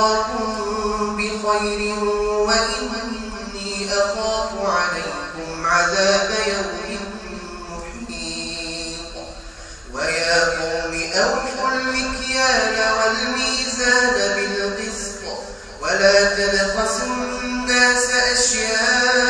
إني أراكم بخير وإني أخاف عليكم عذاب يوم محيط. ويا قوم المكيال والميزان بالقسط ولا تبخسوا الناس أشياءهم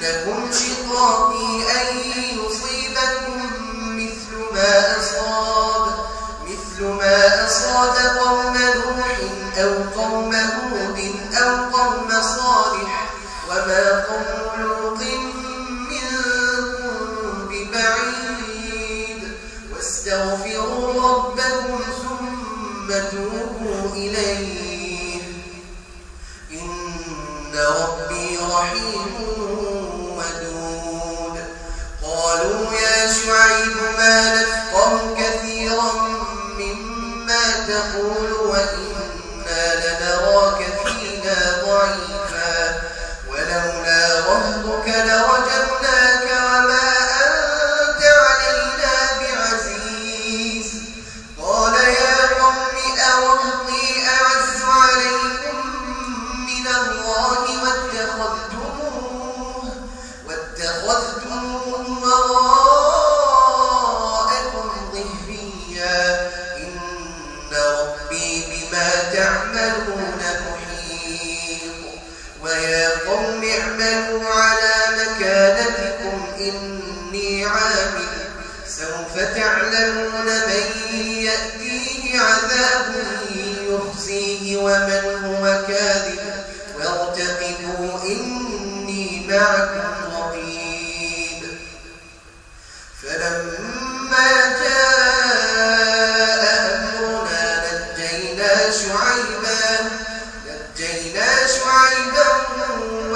يجرمنكم شقاقي أن يصيبكم مثل ما أصاب مثل ما أصاب قوم نوح أو قوم هود أو قوم صالح وما قوم لوط منكم ببعيد. واستغفروا ربكم ثم توبوا إليه. إن ربي رحيم. شعيب ما نفقه كثيرا مما تقول وإنا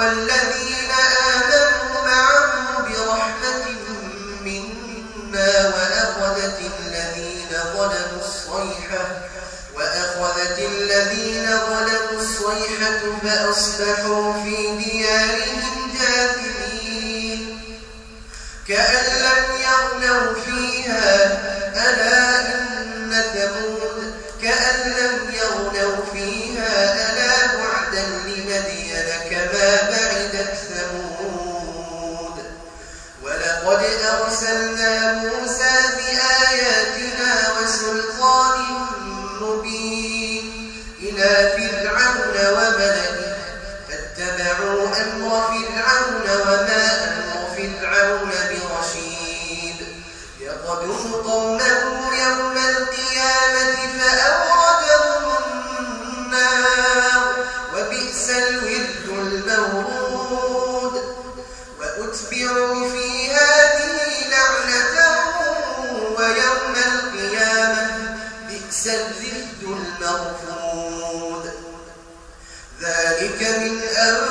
والذين آمنوا السري المرفود ذلك من أمر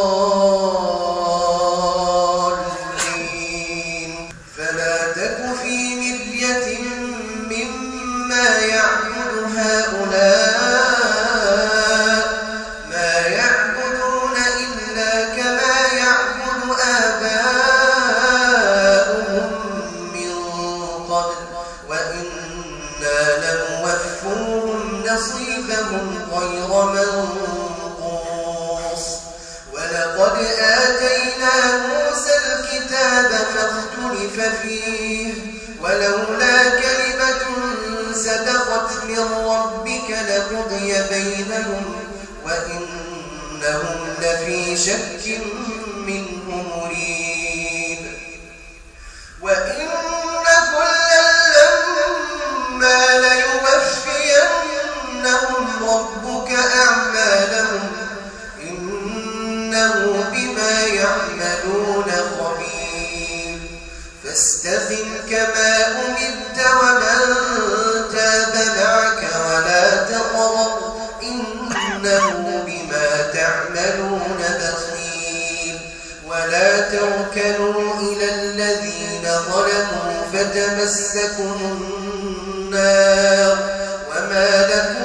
إنهم لفي شك منه مريب. تركنوا إلى الذين ظلموا فتمسكم النار وما لكم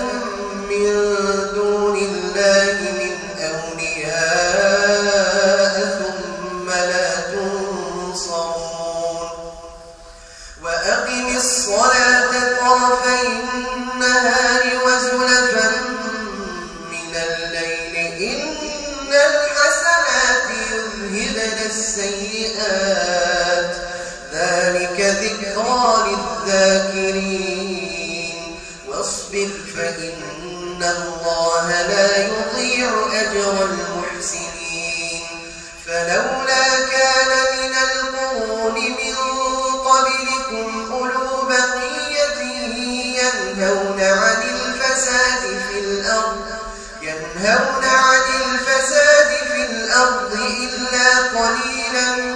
ذلك ذكرى للذاكرين. واصبر فإن الله لا يضيع أجر المحسنين. فلولا كان من القرون من قبلكم أولو بقية ينهون عن الفساد في الأرض ينهون عن الفساد في الأرض إلا قليلا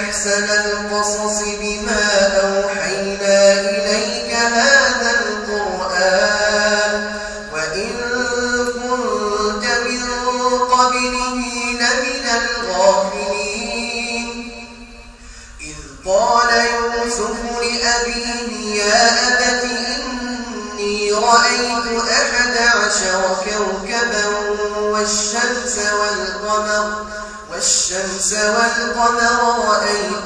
أحسن القصص بما أوحينا إليك هذا القرآن. وإن كنت من قبله لمن الغافلين. إذ قال يوسف لأبيه يا أبت إني رأيت أحد عشر كوكبا والشمس والقمر والشمس والقمر رأيتهم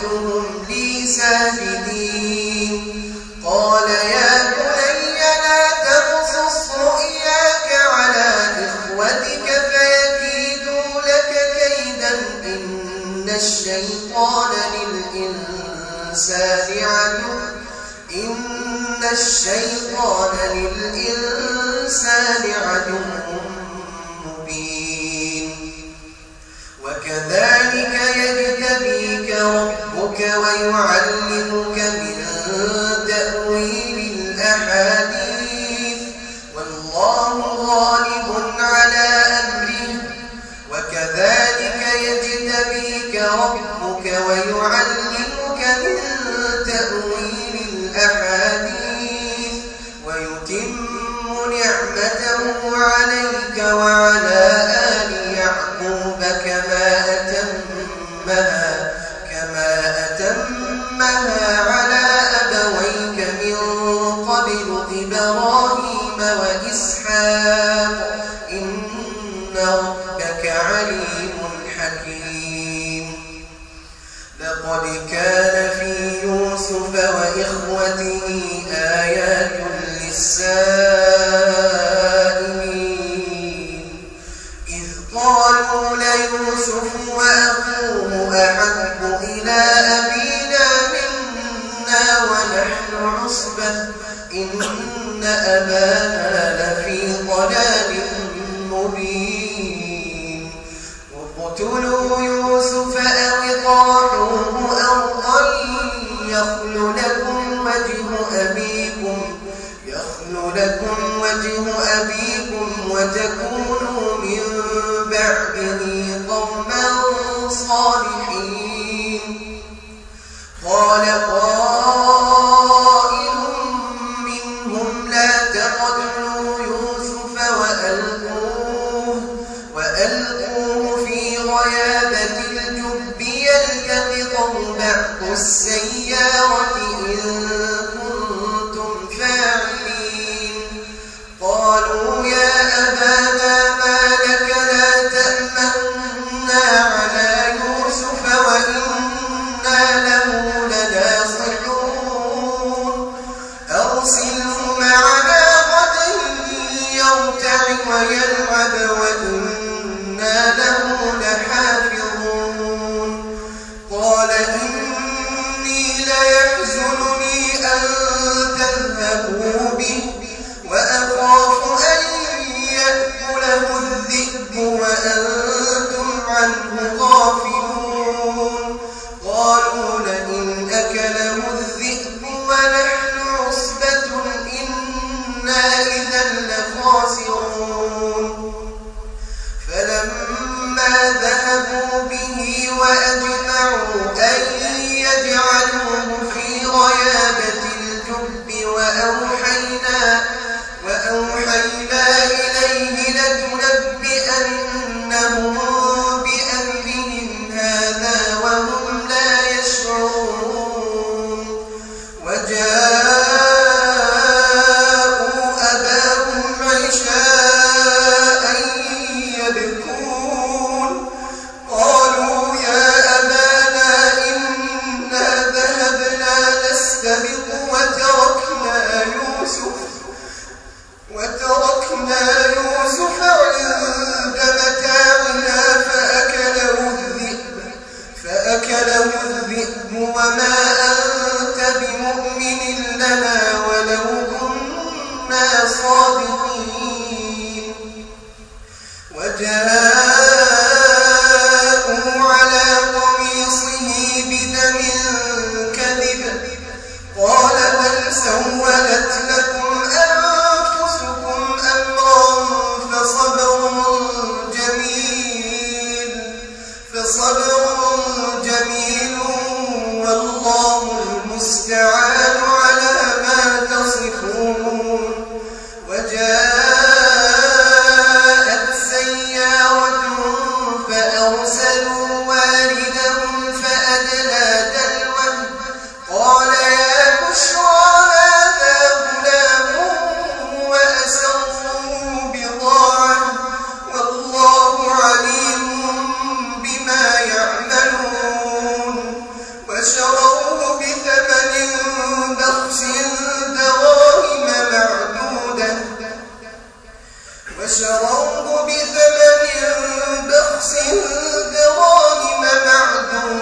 وشروه بثمن بخس دراهم معدودة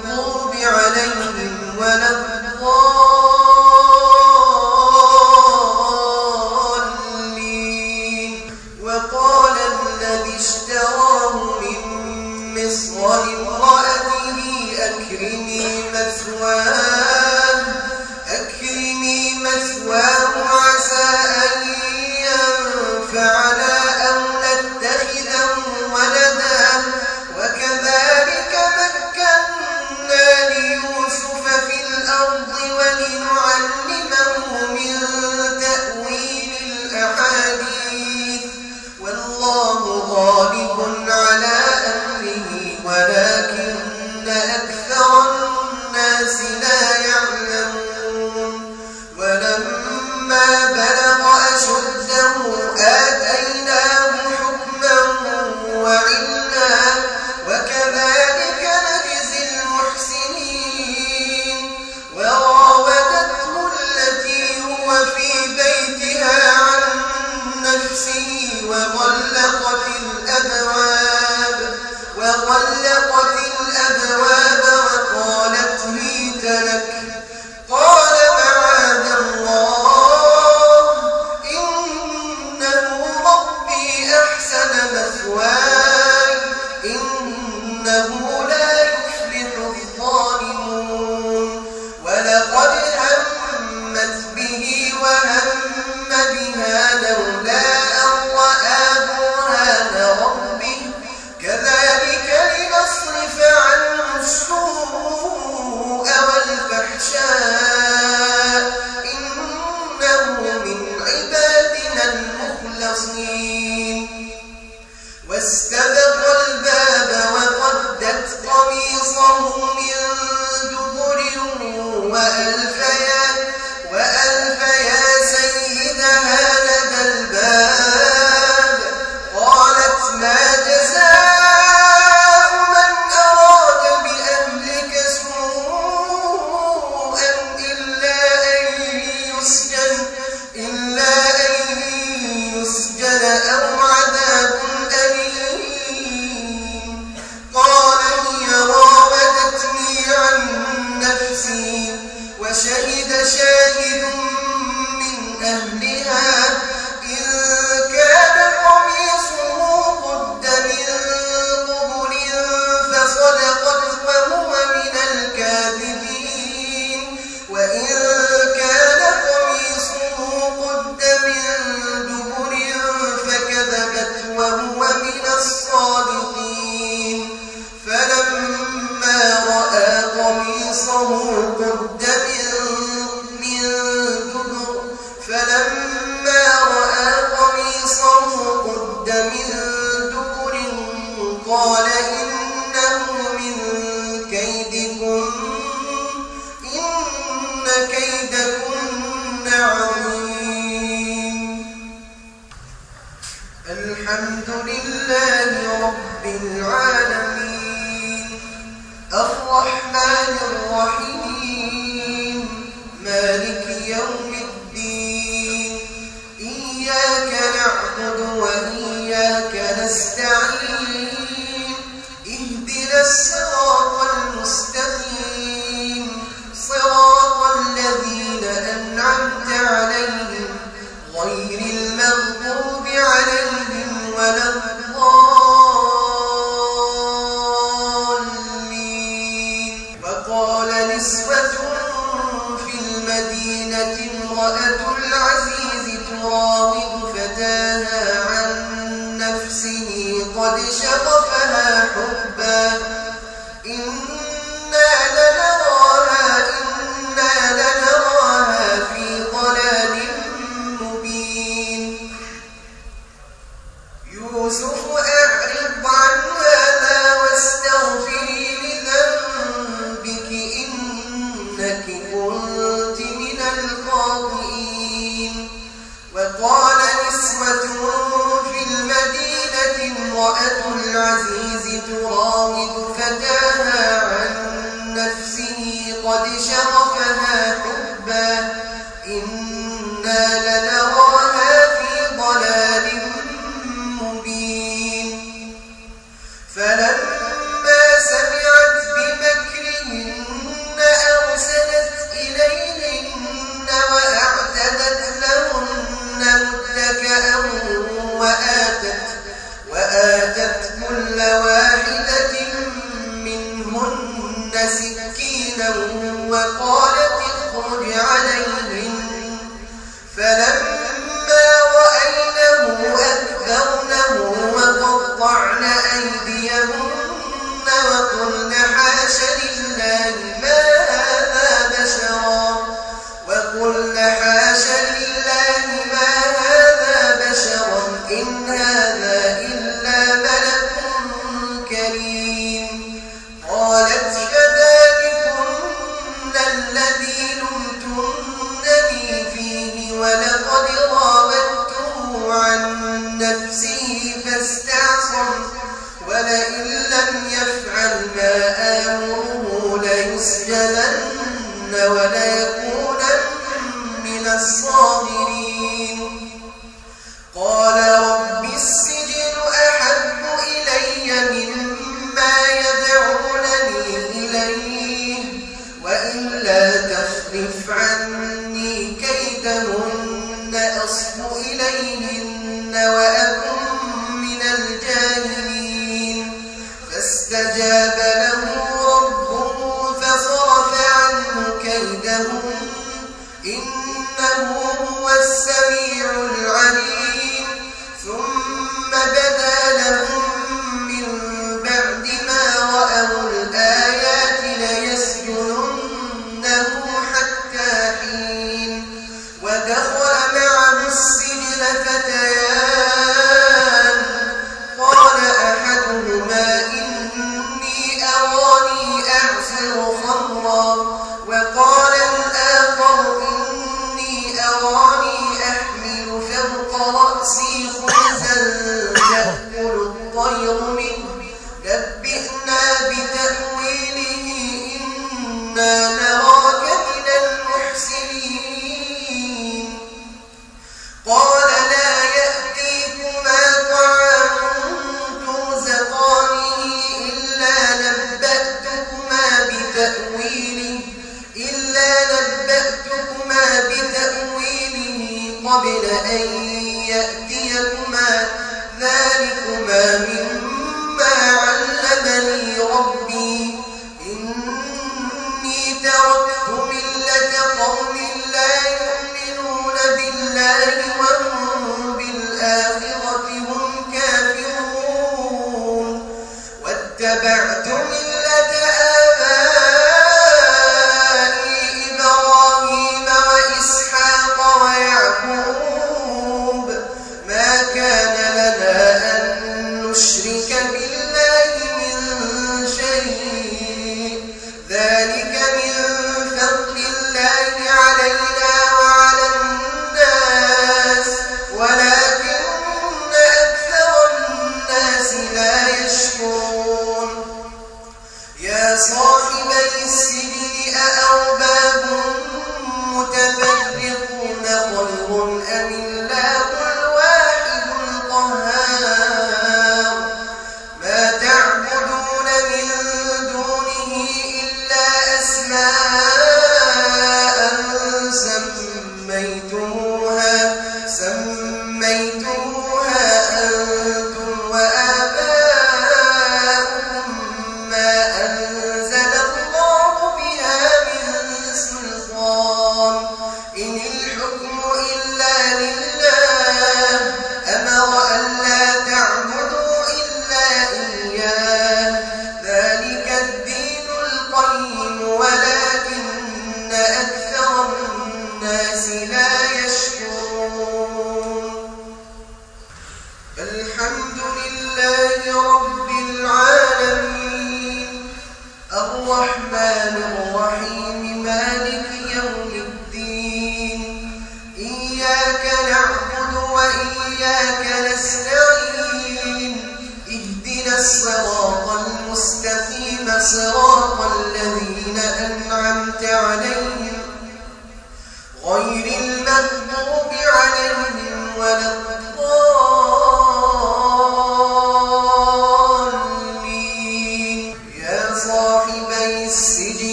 وشهد شاهد من أهلها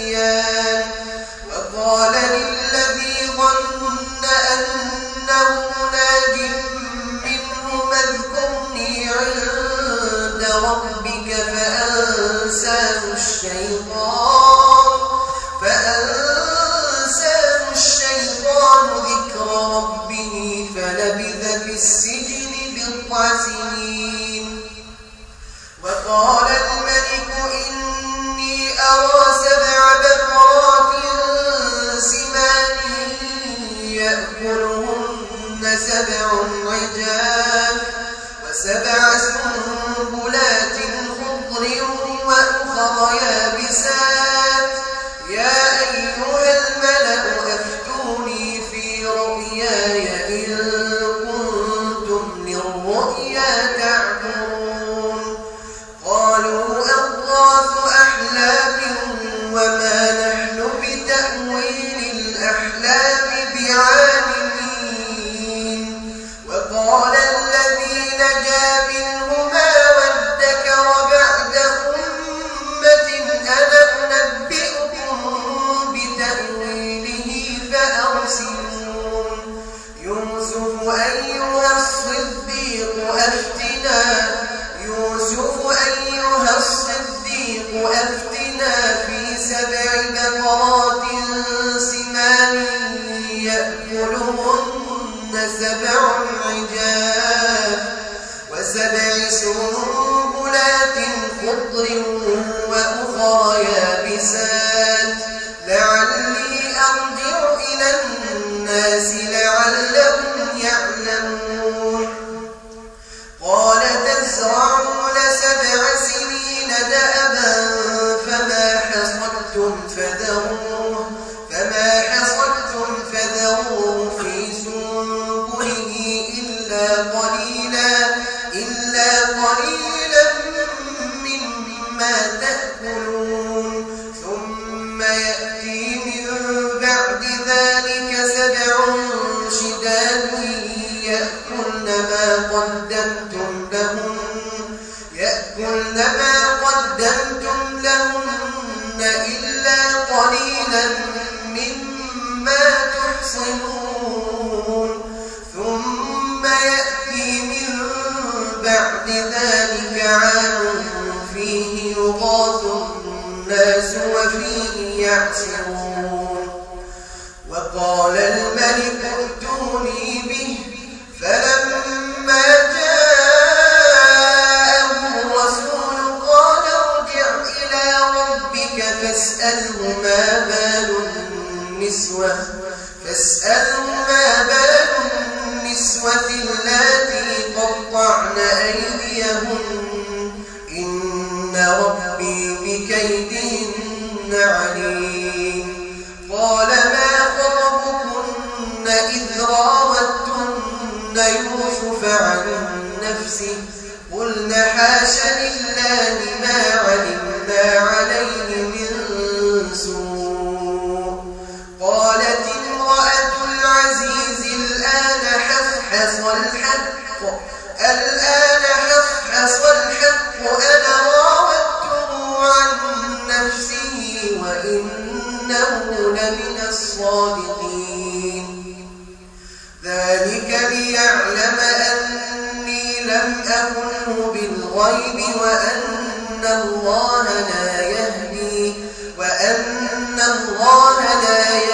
الأديان وقال للأديان راودتن يوسف عن نفسه قلنا حاش لله ما علمنا عليه من سوء قالت امرأة العزيز الآن حفحص الحق الآن حفحص الحق أنا راودته عن نفسه وإنه لمن الصادقين ليعلم أني لم أكنه بالغيب وأن الله لا يهدي وأن الله لا يهدي